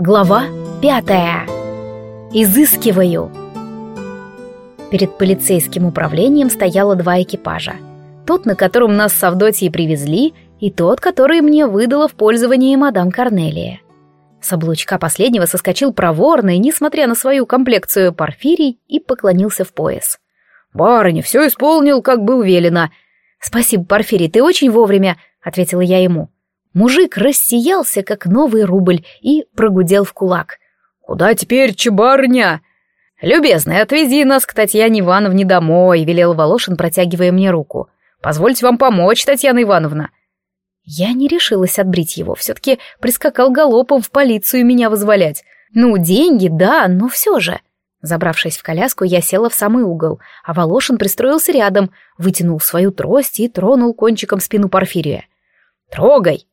Глава пятая. Изыскиваю. Перед полицейским управлением стояло два экипажа. Тот, на котором нас с Авдотьей привезли, и тот, который мне выдала в пользование мадам Корнелия. С облучка последнего соскочил проворный, несмотря на свою комплекцию, Порфирий и поклонился в пояс. «Барыня, все исполнил, как был велено». «Спасибо, Порфирий, ты очень вовремя», — ответила я ему. Мужик рассиялся, как новый рубль, и прогудел в кулак. «Куда теперь, чебарня?» «Любезный, отвези нас к Татьяне Ивановне домой», — велел Волошин, протягивая мне руку. «Позвольте вам помочь, Татьяна Ивановна». Я не решилась отбрить его, все-таки прискакал галопом в полицию меня вызволять. Ну, деньги, да, но все же. Забравшись в коляску, я села в самый угол, а Волошин пристроился рядом, вытянул свою трость и тронул кончиком спину Порфирия. «Трогай!»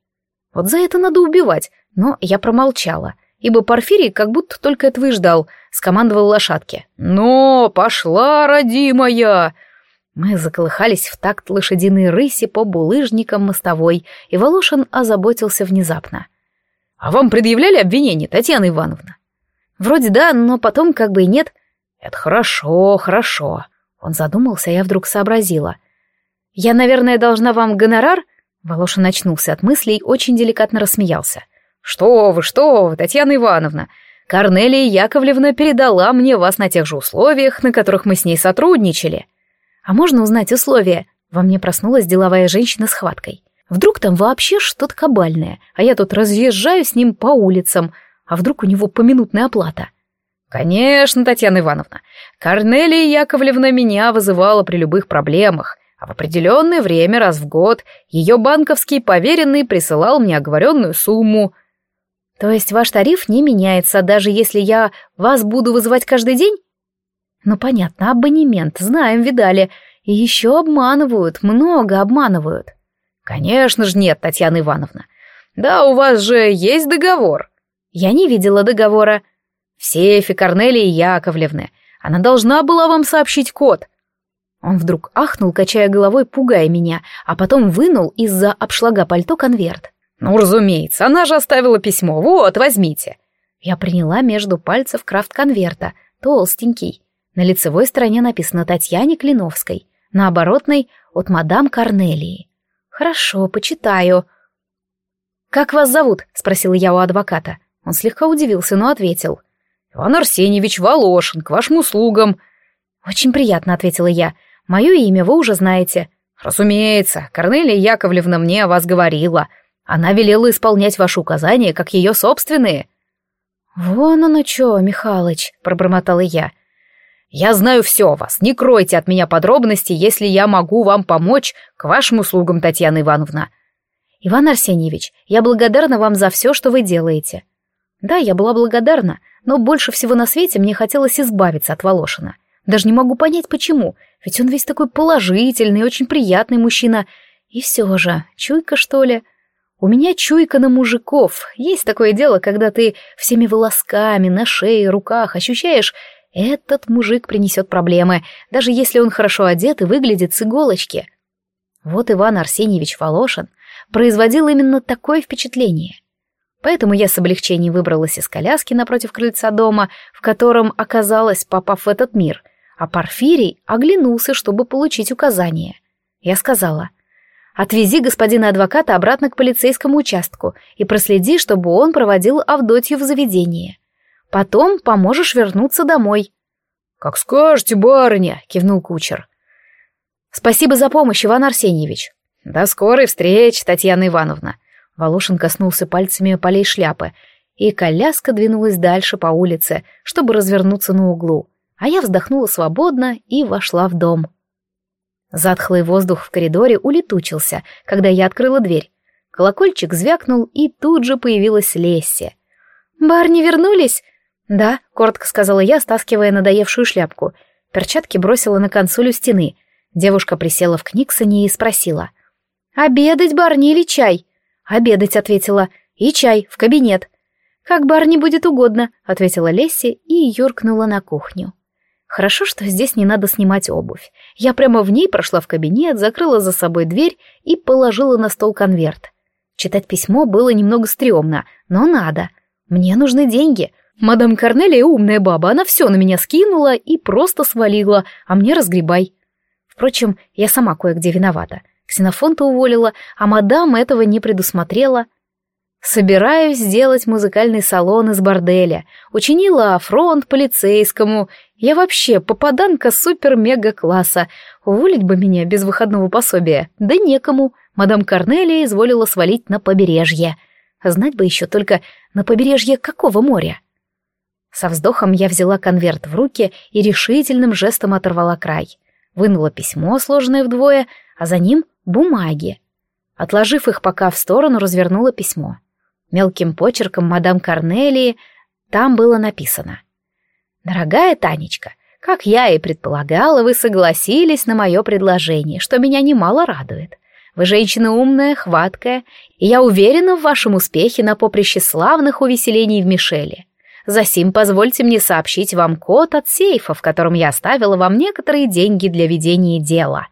Вот за это надо убивать, но я промолчала, ибо Порфирий как будто только этого и ждал, скомандовал лошадке. «Но, пошла, родимая!» Мы заколыхались в такт лошадиной рыси по булыжникам мостовой, и Волошин озаботился внезапно. «А вам предъявляли обвинение, Татьяна Ивановна?» «Вроде да, но потом как бы и нет». «Это хорошо, хорошо». Он задумался, а я вдруг сообразила. «Я, наверное, должна вам гонорар?» Волошин очнулся от мыслей, очень деликатно рассмеялся. «Что вы, что вы, Татьяна Ивановна! Корнелия Яковлевна передала мне вас на тех же условиях, на которых мы с ней сотрудничали». «А можно узнать условия?» Во мне проснулась деловая женщина с хваткой. «Вдруг там вообще что-то кабальное, а я тут разъезжаю с ним по улицам, а вдруг у него поминутная оплата?» «Конечно, Татьяна Ивановна. Корнелия Яковлевна меня вызывала при любых проблемах а в определенное время раз в год ее банковский поверенный присылал мне оговоренную сумму. То есть ваш тариф не меняется, даже если я вас буду вызывать каждый день? Ну, понятно, абонемент, знаем, видали. И еще обманывают, много обманывают. Конечно же нет, Татьяна Ивановна. Да, у вас же есть договор. Я не видела договора. В сейфе Корнелии Яковлевны. Она должна была вам сообщить код. Он вдруг ахнул, качая головой, пугая меня, а потом вынул из-за обшлага пальто конверт. «Ну, разумеется, она же оставила письмо. Вот, возьмите». Я приняла между пальцев крафт конверта, толстенький. На лицевой стороне написано Татьяне Клиновской, на оборотной — от мадам Корнелии. «Хорошо, почитаю». «Как вас зовут?» — спросила я у адвоката. Он слегка удивился, но ответил. «Иван Арсеньевич Волошин, к вашим услугам». «Очень приятно», — ответила я. Мое имя вы уже знаете. Разумеется, Корнелия Яковлевна мне о вас говорила. Она велела исполнять ваши указания, как ее собственные. Вон оно что, Михалыч, пробормотала я. Я знаю все о вас, не кройте от меня подробности, если я могу вам помочь, к вашим услугам, Татьяна Ивановна. Иван Арсеньевич, я благодарна вам за все, что вы делаете. Да, я была благодарна, но больше всего на свете мне хотелось избавиться от Волошина. Даже не могу понять, почему, ведь он весь такой положительный, очень приятный мужчина. И все же, чуйка, что ли? У меня чуйка на мужиков. Есть такое дело, когда ты всеми волосками на шее, руках ощущаешь, этот мужик принесет проблемы, даже если он хорошо одет и выглядит с иголочки. Вот Иван Арсеньевич Волошин производил именно такое впечатление. Поэтому я с облегчением выбралась из коляски напротив крыльца дома, в котором оказалась, попав в этот мир — а Порфирий оглянулся, чтобы получить указание. Я сказала, «Отвези господина адвоката обратно к полицейскому участку и проследи, чтобы он проводил Авдотью в заведение. Потом поможешь вернуться домой». «Как скажете, барыня», — кивнул кучер. «Спасибо за помощь, Иван Арсеньевич». «До скорой встречи, Татьяна Ивановна». Волошин коснулся пальцами полей шляпы, и коляска двинулась дальше по улице, чтобы развернуться на углу а я вздохнула свободно и вошла в дом. Затхлый воздух в коридоре улетучился, когда я открыла дверь. Колокольчик звякнул, и тут же появилась Лесси. «Барни вернулись?» «Да», — коротко сказала я, стаскивая надоевшую шляпку. Перчатки бросила на консоль у стены. Девушка присела в книгсоне и спросила. «Обедать, Барни, или чай?» «Обедать», — ответила. «И чай, в кабинет». «Как Барни будет угодно», — ответила Лесси и юркнула на кухню. Хорошо, что здесь не надо снимать обувь. Я прямо в ней прошла в кабинет, закрыла за собой дверь и положила на стол конверт. Читать письмо было немного стрёмно, но надо. Мне нужны деньги. Мадам Корнелия умная баба, она все на меня скинула и просто свалила, а мне разгребай. Впрочем, я сама кое-где виновата. Ксенофонта уволила, а мадам этого не предусмотрела. Собираюсь сделать музыкальный салон из борделя. Учинила фронт полицейскому. Я вообще попаданка супер-мега-класса. Уволить бы меня без выходного пособия. Да некому. Мадам Корнелия изволила свалить на побережье. Знать бы еще только, на побережье какого моря? Со вздохом я взяла конверт в руки и решительным жестом оторвала край. Вынула письмо, сложенное вдвое, а за ним бумаги. Отложив их пока в сторону, развернула письмо. Мелким почерком мадам Корнелии там было написано. «Дорогая Танечка, как я и предполагала, вы согласились на мое предложение, что меня немало радует. Вы женщина умная, хваткая, и я уверена в вашем успехе на поприще славных увеселений в Мишеле. Засим позвольте мне сообщить вам код от сейфа, в котором я оставила вам некоторые деньги для ведения дела.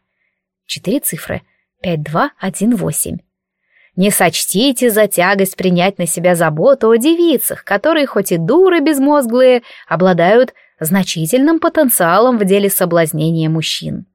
Четыре цифры. 5218. Не сочтите за тягость принять на себя заботу о девицах, которые хоть и дуры безмозглые, обладают значительным потенциалом в деле соблазнения мужчин.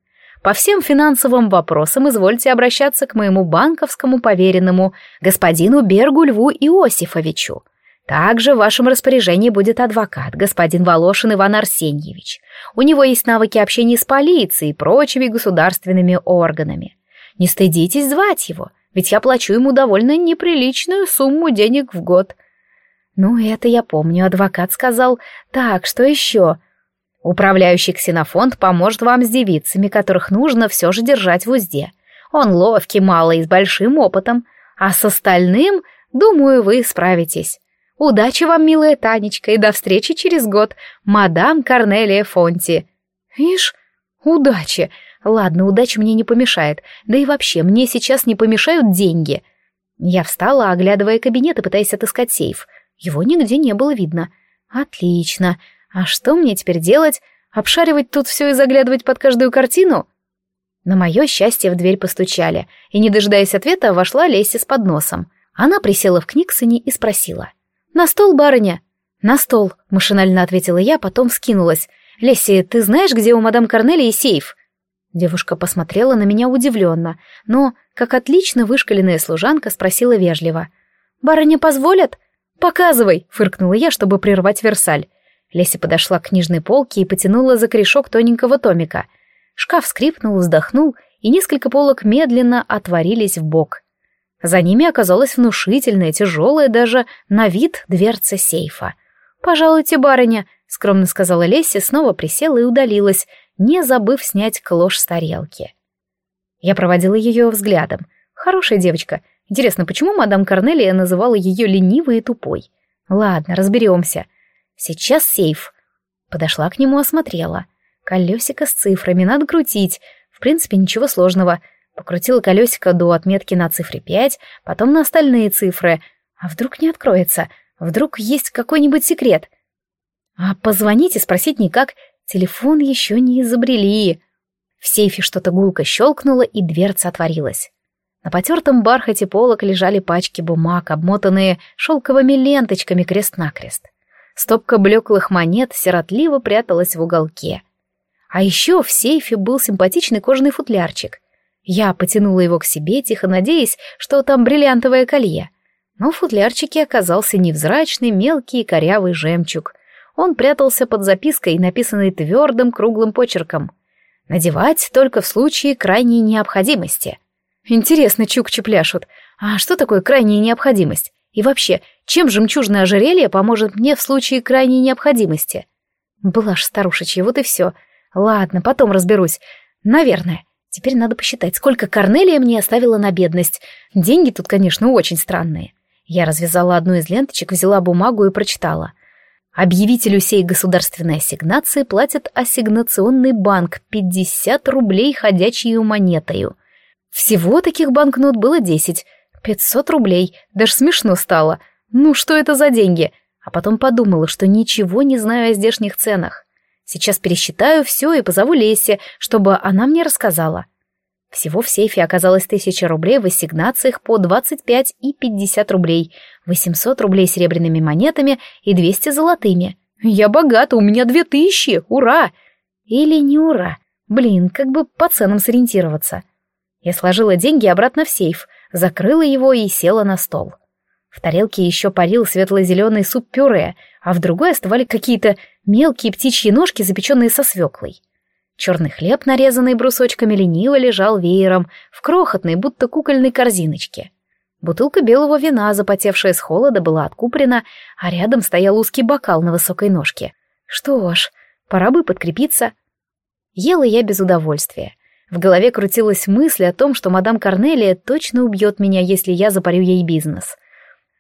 По всем финансовым вопросам извольте обращаться к моему банковскому поверенному, господину Бергу Льву Иосифовичу. Также в вашем распоряжении будет адвокат, господин Волошин Иван Арсеньевич. У него есть навыки общения с полицией и прочими государственными органами. Не стыдитесь звать его, ведь я плачу ему довольно неприличную сумму денег в год. Ну, это я помню, адвокат сказал. Так, что еще? Управляющий ксенофонд поможет вам с девицами, которых нужно все же держать в узде. Он ловкий, малый, с большим опытом. А с остальным, думаю, вы справитесь. Удачи вам, милая Танечка, и до встречи через год, мадам Корнелия Фонти. Ишь, удачи. Ладно, удача мне не помешает. Да и вообще, мне сейчас не помешают деньги. Я встала, оглядывая кабинет и пытаясь отыскать сейф. Его нигде не было видно. Отлично. А что мне теперь делать? Обшаривать тут все и заглядывать под каждую картину? На мое счастье в дверь постучали, и, не дожидаясь ответа, вошла Леся с подносом. Она присела в книгсоне и спросила. «На стол, барыня?» «На стол», — машинально ответила я, потом вскинулась. «Леся, ты знаешь, где у мадам Корнелии сейф?» Девушка посмотрела на меня удивленно, но, как отлично вышкаленная служанка, спросила вежливо. «Барыня позволят?» «Показывай!» — фыркнула я, чтобы прервать Версаль. Леся подошла к книжной полке и потянула за корешок тоненького томика. Шкаф скрипнул, вздохнул, и несколько полок медленно отворились в бок. За ними оказалась внушительная, тяжелая даже на вид дверца сейфа. «Пожалуйте, барыня», — скромно сказала Леся, снова присела и удалилась, не забыв снять клош с тарелки. Я проводила ее взглядом. Хорошая девочка. Интересно, почему мадам Корнелия называла ее ленивой и тупой? Ладно, разберемся. Сейчас сейф. Подошла к нему, осмотрела. Колесико с цифрами надо крутить. В принципе, ничего сложного. Покрутила колесико до отметки на цифре 5, потом на остальные цифры. А вдруг не откроется? Вдруг есть какой-нибудь секрет? А позвонить и спросить никак. Телефон еще не изобрели. В сейфе что-то гулко щелкнуло, и дверца отворилась. На потертом бархате полок лежали пачки бумаг, обмотанные шелковыми ленточками крест-накрест. Стопка блеклых монет сиротливо пряталась в уголке. А еще в сейфе был симпатичный кожаный футлярчик. Я потянула его к себе, тихо надеясь, что там бриллиантовое колье. Но в футлярчике оказался невзрачный, мелкий корявый жемчуг. Он прятался под запиской, написанной твердым круглым почерком. «Надевать только в случае крайней необходимости». Интересно, чукчи пляшут. А что такое крайняя необходимость? И вообще, чем жемчужное ожерелье поможет мне в случае крайней необходимости? Была ж старушечья, вот и все. Ладно, потом разберусь. Наверное. Теперь надо посчитать, сколько Корнелия мне оставила на бедность. Деньги тут, конечно, очень странные. Я развязала одну из ленточек, взяла бумагу и прочитала. Объявителю сей государственной ассигнации платит ассигнационный банк 50 рублей ходячей монетою. Всего таких банкнот было 10. 500 рублей. Даже смешно стало. Ну что это за деньги? А потом подумала, что ничего не знаю о здешних ценах. Сейчас пересчитаю все и позову Лесе, чтобы она мне рассказала. Всего в сейфе оказалось тысяча рублей в ассигнациях по 25 и 50 рублей, 800 рублей серебряными монетами и 200 золотыми. Я богата, у меня две тысячи, ура! Или не ура? Блин, как бы по ценам сориентироваться. Я сложила деньги обратно в сейф, закрыла его и села на стол. В тарелке еще парил светло-зеленый суп-пюре, а в другой оставали какие-то мелкие птичьи ножки, запеченные со свеклой. Черный хлеб, нарезанный брусочками, лениво лежал веером в крохотной, будто кукольной корзиночке. Бутылка белого вина, запотевшая с холода, была откупорена, а рядом стоял узкий бокал на высокой ножке. Что ж, пора бы подкрепиться. Ела я без удовольствия. В голове крутилась мысль о том, что мадам Корнелия точно убьет меня, если я запарю ей бизнес.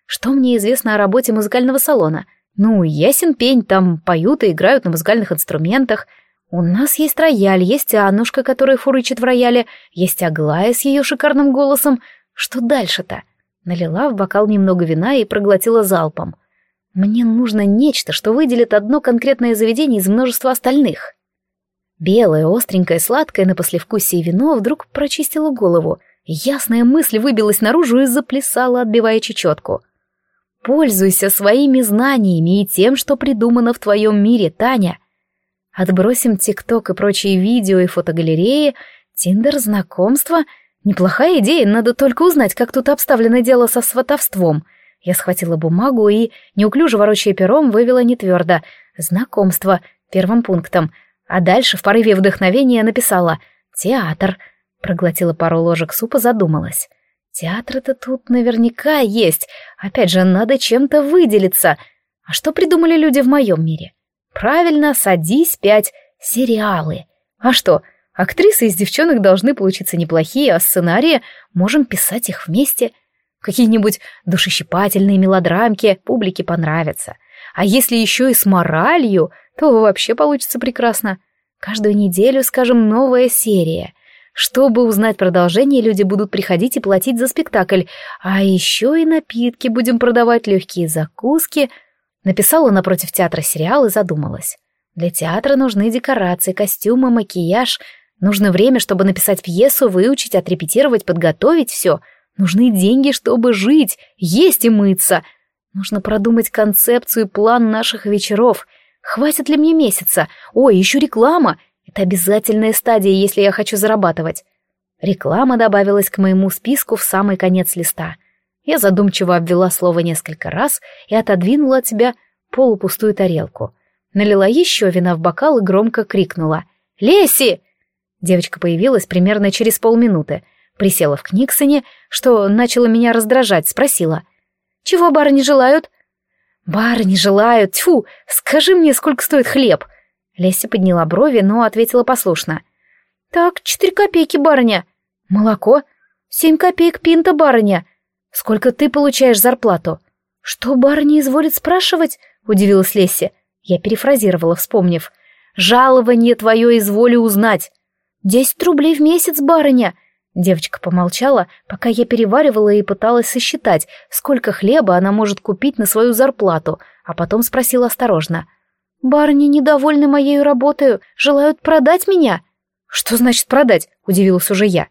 Что мне известно о работе музыкального салона? Ну, ясен пень, там поют и играют на музыкальных инструментах. У нас есть рояль, есть Аннушка, которая фурычит в рояле, есть Аглая с ее шикарным голосом. Что дальше-то? Налила в бокал немного вина и проглотила залпом. Мне нужно нечто, что выделит одно конкретное заведение из множества остальных. Белое, остренькое, сладкое на послевкусие вино вдруг прочистило голову. Ясная мысль выбилась наружу и заплясала, отбивая чечетку. Пользуйся своими знаниями и тем, что придумано в твоем мире, Таня. Отбросим ТикТок и прочие видео и фотогалереи, Тиндер, знакомства. Неплохая идея, надо только узнать, как тут обставлено дело со сватовством. Я схватила бумагу и, неуклюже ворочая пером, вывела нетвердо «Знакомство» первым пунктом, а дальше в порыве вдохновения написала «Театр». Проглотила пару ложек супа, задумалась. Театр-то тут наверняка есть. Опять же, надо чем-то выделиться. А что придумали люди в моем мире? Правильно, садись пять. Сериалы. А что, актрисы из девчонок должны получиться неплохие, а сценарии можем писать их вместе. Какие-нибудь душещипательные мелодрамки публике понравятся. А если еще и с моралью, то вообще получится прекрасно. Каждую неделю, скажем, новая серия — чтобы узнать продолжение, люди будут приходить и платить за спектакль, а еще и напитки будем продавать, легкие закуски. Написала напротив театра сериал и задумалась. Для театра нужны декорации, костюмы, макияж. Нужно время, чтобы написать пьесу, выучить, отрепетировать, подготовить все. Нужны деньги, чтобы жить, есть и мыться. Нужно продумать концепцию и план наших вечеров. Хватит ли мне месяца? Ой, еще реклама — это обязательная стадия, если я хочу зарабатывать. Реклама добавилась к моему списку в самый конец листа. Я задумчиво обвела слово несколько раз и отодвинула от себя полупустую тарелку. Налила еще вина в бокал и громко крикнула. «Леси!» Девочка появилась примерно через полминуты. Присела в Книксоне, что начало меня раздражать, спросила. «Чего бары не желают?» «Бары не желают! Тьфу! Скажи мне, сколько стоит хлеб!» Леся подняла брови, но ответила послушно. «Так, четыре копейки, барыня». «Молоко?» «Семь копеек пинта, барыня». «Сколько ты получаешь зарплату?» «Что барыня изволит спрашивать?» — удивилась Леся. Я перефразировала, вспомнив. «Жалование твое изволю узнать». «Десять рублей в месяц, барыня». Девочка помолчала, пока я переваривала и пыталась сосчитать, сколько хлеба она может купить на свою зарплату, а потом спросила осторожно — «Барыни недовольны моей работой, желают продать меня». «Что значит продать?» — удивилась уже я.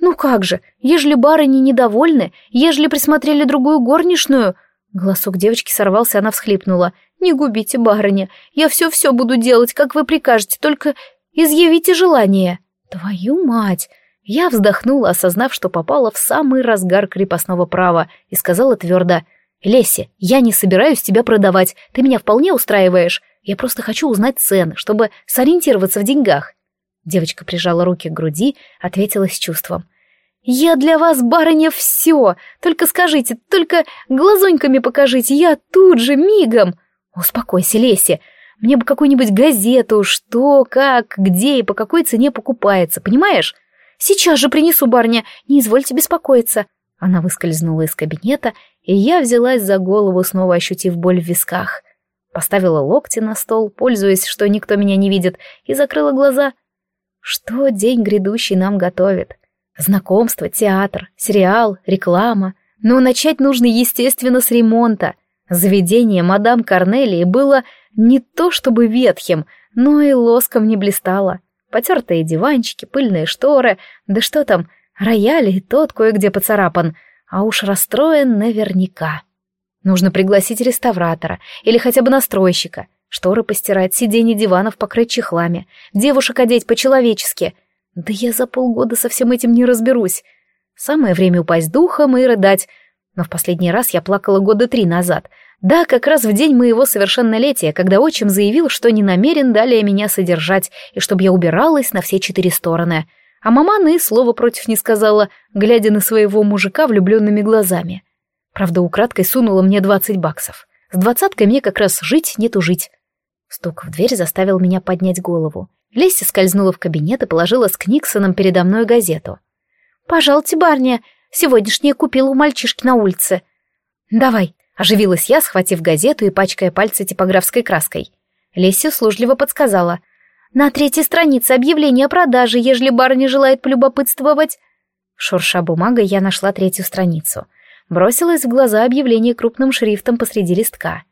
«Ну как же, ежели барыни недовольны, ежели присмотрели другую горничную...» Голосок девочки сорвался, она всхлипнула. «Не губите, барыня, я все-все буду делать, как вы прикажете, только изъявите желание». «Твою мать!» Я вздохнула, осознав, что попала в самый разгар крепостного права, и сказала твердо. «Леси, я не собираюсь тебя продавать, ты меня вполне устраиваешь. Я просто хочу узнать цены, чтобы сориентироваться в деньгах». Девочка прижала руки к груди, ответила с чувством. «Я для вас, барыня, все! Только скажите, только глазоньками покажите, я тут же, мигом!» «Успокойся, Леся, мне бы какую-нибудь газету, что, как, где и по какой цене покупается, понимаешь? Сейчас же принесу, барыня, не извольте беспокоиться». Она выскользнула из кабинета, и я взялась за голову, снова ощутив боль в висках. Поставила локти на стол, пользуясь, что никто меня не видит, и закрыла глаза. Что день грядущий нам готовит? Знакомство, театр, сериал, реклама. Но начать нужно, естественно, с ремонта. Заведение мадам Корнелии было не то чтобы ветхим, но и лоском не блистало. Потертые диванчики, пыльные шторы, да что там, рояль и тот кое-где поцарапан, а уж расстроен наверняка. Нужно пригласить реставратора или хотя бы настройщика, шторы постирать, сиденья диванов покрыть чехлами, девушек одеть по-человечески. Да я за полгода со всем этим не разберусь. Самое время упасть духом и рыдать. Но в последний раз я плакала года три назад. Да, как раз в день моего совершеннолетия, когда отчим заявил, что не намерен далее меня содержать, и чтобы я убиралась на все четыре стороны. А мамана и слова против не сказала, глядя на своего мужика влюбленными глазами. Правда, украдкой сунула мне двадцать баксов. С двадцаткой мне как раз жить, нету жить. Стук в дверь заставил меня поднять голову. Леся скользнула в кабинет и положила с Книксоном передо мной газету. «Пожалуйте, барня, сегодняшнее купила у мальчишки на улице». «Давай», — оживилась я, схватив газету и пачкая пальцы типографской краской. Леся услужливо подсказала. «На третьей странице объявление о продаже, ежели барыня желает полюбопытствовать». Шурша бумагой, я нашла третью страницу. Бросилось в глаза объявление крупным шрифтом посреди листка.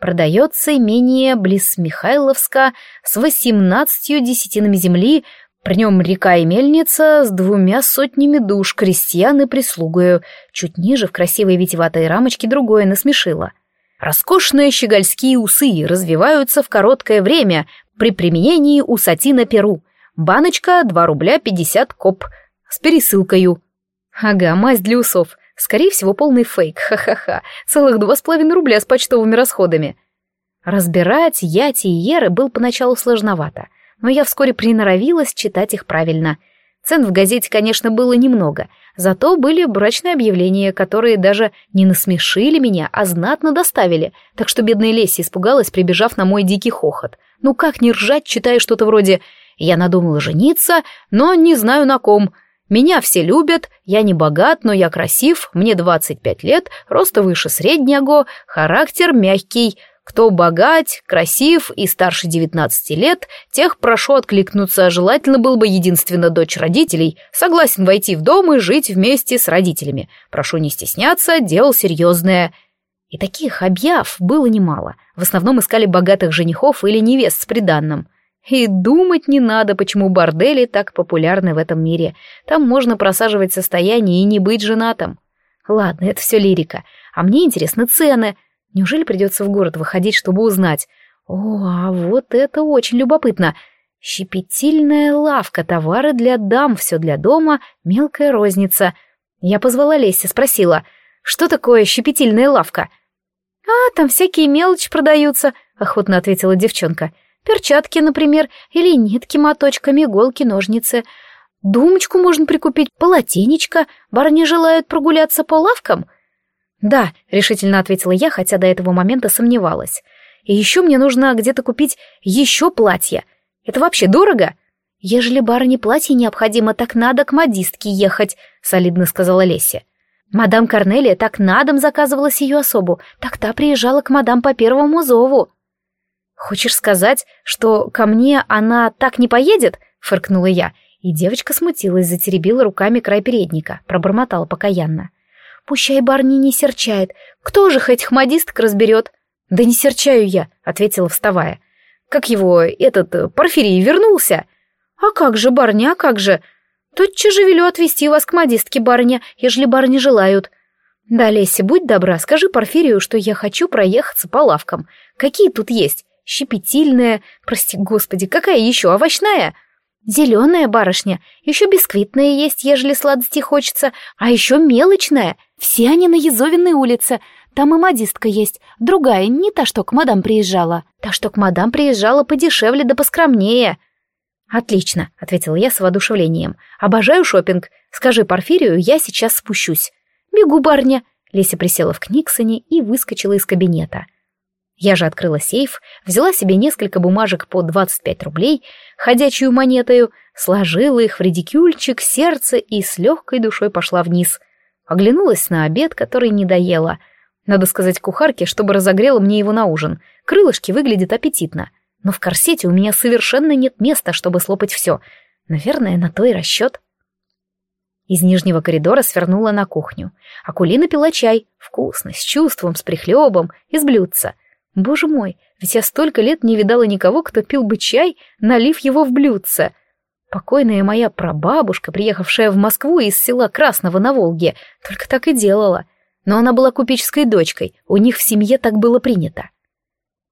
Продается имение близ Михайловска с восемнадцатью десятинами земли при нем река и мельница с двумя сотнями душ, крестьян и прислугою. Чуть ниже в красивой витеватой рамочке другое насмешило. Роскошные щегольские усы развиваются в короткое время при применении усатина перу. Баночка 2 рубля 50 коп. С пересылкою. Ага, мазь для усов. Скорее всего, полный фейк. Ха-ха-ха. Целых два с половиной рубля с почтовыми расходами. Разбирать Яти и Еры был поначалу сложновато — но я вскоре приноровилась читать их правильно. Цен в газете, конечно, было немного, зато были брачные объявления, которые даже не насмешили меня, а знатно доставили, так что бедная Леся испугалась, прибежав на мой дикий хохот. Ну как не ржать, читая что-то вроде «Я надумала жениться, но не знаю на ком», меня все любят, я не богат, но я красив, мне 25 лет, роста выше среднего, характер мягкий, кто богат, красив и старше 19 лет, тех прошу откликнуться, желательно был бы единственно дочь родителей, согласен войти в дом и жить вместе с родителями. Прошу не стесняться, дело серьезное. И таких объяв было немало. В основном искали богатых женихов или невест с приданным. И думать не надо, почему бордели так популярны в этом мире. Там можно просаживать состояние и не быть женатым. Ладно, это все лирика. А мне интересны цены — Неужели придется в город выходить, чтобы узнать? О, а вот это очень любопытно. Щепетильная лавка, товары для дам, все для дома, мелкая розница. Я позвала Леся, спросила, что такое щепетильная лавка? «А, там всякие мелочи продаются», — охотно ответила девчонка. «Перчатки, например, или нитки моточками, иголки, ножницы. Думочку можно прикупить, полотенечко. Барыни желают прогуляться по лавкам?» «Да», — решительно ответила я, хотя до этого момента сомневалась. «И еще мне нужно где-то купить еще платье. Это вообще дорого?» «Ежели барыне платье необходимо, так надо к модистке ехать», — солидно сказала Леся. «Мадам Корнелия так на дом заказывала сию особу, так та приезжала к мадам по первому зову». «Хочешь сказать, что ко мне она так не поедет?» — фыркнула я, и девочка смутилась, затеребила руками край передника, пробормотала покаянно. Пущай барни не серчает. Кто же хоть модисток разберет? Да не серчаю я, ответила, вставая. Как его, этот, э, Порфирий вернулся? А как же, барня, а как же? Тотчас же велю отвезти вас к модистке, барыня, ежели барыни желают. Да, Леся, будь добра, скажи Порфирию, что я хочу проехаться по лавкам. Какие тут есть? Щепетильная, прости господи, какая еще, овощная? Зеленая барышня, еще бисквитная есть, ежели сладости хочется, а еще мелочная — все они на Езовиной улице. Там и модистка есть. Другая, не та, что к мадам приезжала. Та, что к мадам приезжала подешевле да поскромнее. «Отлично», — ответила я с воодушевлением. «Обожаю шопинг. Скажи Порфирию, я сейчас спущусь». «Бегу, барня». Леся присела в Книксоне и выскочила из кабинета. Я же открыла сейф, взяла себе несколько бумажек по 25 рублей, ходячую монетою, сложила их в редикюльчик, сердце и с легкой душой пошла вниз — Оглянулась на обед, который не доела. Надо сказать кухарке, чтобы разогрела мне его на ужин. Крылышки выглядят аппетитно. Но в корсете у меня совершенно нет места, чтобы слопать все. Наверное, на то и расчет. Из нижнего коридора свернула на кухню. Акулина пила чай. Вкусно, с чувством, с прихлебом, из блюдца. Боже мой, ведь я столько лет не видала никого, кто пил бы чай, налив его в блюдце. Покойная моя прабабушка, приехавшая в Москву из села Красного на Волге, только так и делала. Но она была купеческой дочкой, у них в семье так было принято.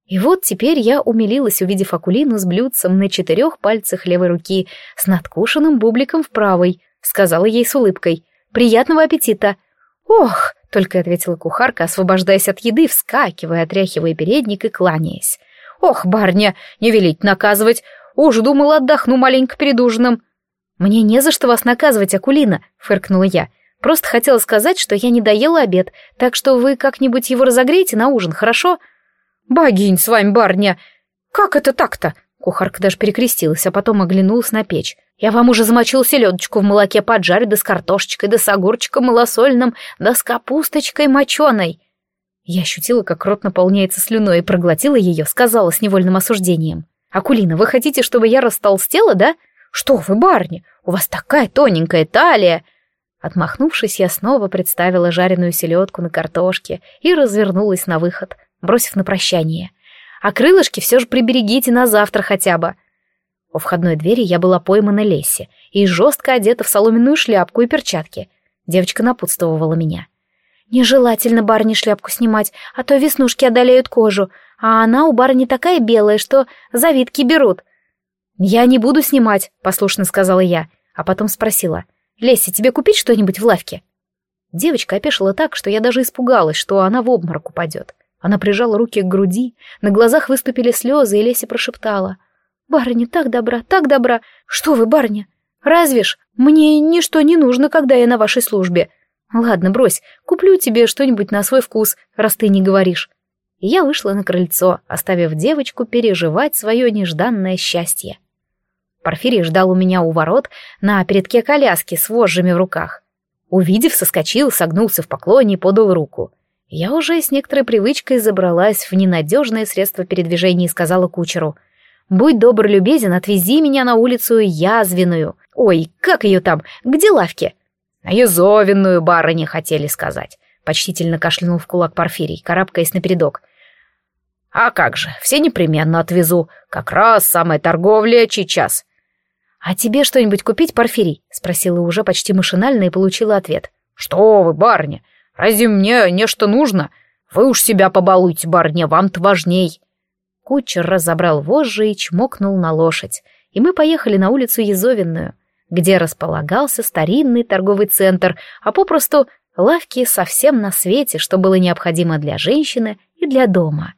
И вот теперь я умилилась, увидев Акулину с блюдцем на четырех пальцах левой руки, с надкушенным бубликом в правой, сказала ей с улыбкой. «Приятного аппетита!» «Ох!» — только ответила кухарка, освобождаясь от еды, вскакивая, отряхивая передник и кланяясь. «Ох, барня, не велить наказывать! Уж думал, отдохну маленько перед ужином». «Мне не за что вас наказывать, Акулина», — фыркнула я. «Просто хотела сказать, что я не доела обед, так что вы как-нибудь его разогреете на ужин, хорошо?» «Богинь с вами, барня! Как это так-то?» Кухарка даже перекрестилась, а потом оглянулась на печь. «Я вам уже замочил селедочку в молоке поджарю, да с картошечкой, да с огурчиком малосольным, да с капусточкой моченой». Я ощутила, как рот наполняется слюной, и проглотила ее, сказала с невольным осуждением. «Акулина, вы хотите, чтобы я растолстела, да? Что вы, барни, у вас такая тоненькая талия!» Отмахнувшись, я снова представила жареную селедку на картошке и развернулась на выход, бросив на прощание. «А крылышки все же приберегите на завтра хотя бы!» У входной двери я была поймана Лесси и жестко одета в соломенную шляпку и перчатки. Девочка напутствовала меня. «Нежелательно барни шляпку снимать, а то веснушки одолеют кожу, а она у барни такая белая, что завитки берут. «Я не буду снимать», — послушно сказала я, а потом спросила. «Леся, тебе купить что-нибудь в лавке?» Девочка опешила так, что я даже испугалась, что она в обморок упадет. Она прижала руки к груди, на глазах выступили слезы, и Леся прошептала. «Барыня, так добра, так добра! Что вы, барыня? Разве ж мне ничто не нужно, когда я на вашей службе. Ладно, брось, куплю тебе что-нибудь на свой вкус, раз ты не говоришь и я вышла на крыльцо, оставив девочку переживать свое нежданное счастье. Порфирий ждал у меня у ворот на передке коляски с вожжами в руках. Увидев, соскочил, согнулся в поклоне и подал руку. Я уже с некоторой привычкой забралась в ненадежное средство передвижения и сказала кучеру, «Будь добр, любезен, отвези меня на улицу Язвенную. Ой, как ее там? Где лавки?» «На Язовенную, барыни, хотели сказать», — почтительно кашлянул в кулак Порфирий, карабкаясь на передок. «А как же, все непременно отвезу. Как раз самая торговля сейчас». «А тебе что-нибудь купить, Порфирий?» — спросила уже почти машинально и получила ответ. «Что вы, барыня, разве мне нечто нужно? Вы уж себя побалуйте, барыня, вам-то важней». Кучер разобрал вожжи и чмокнул на лошадь, и мы поехали на улицу Езовенную, где располагался старинный торговый центр, а попросту лавки совсем на свете, что было необходимо для женщины и для дома —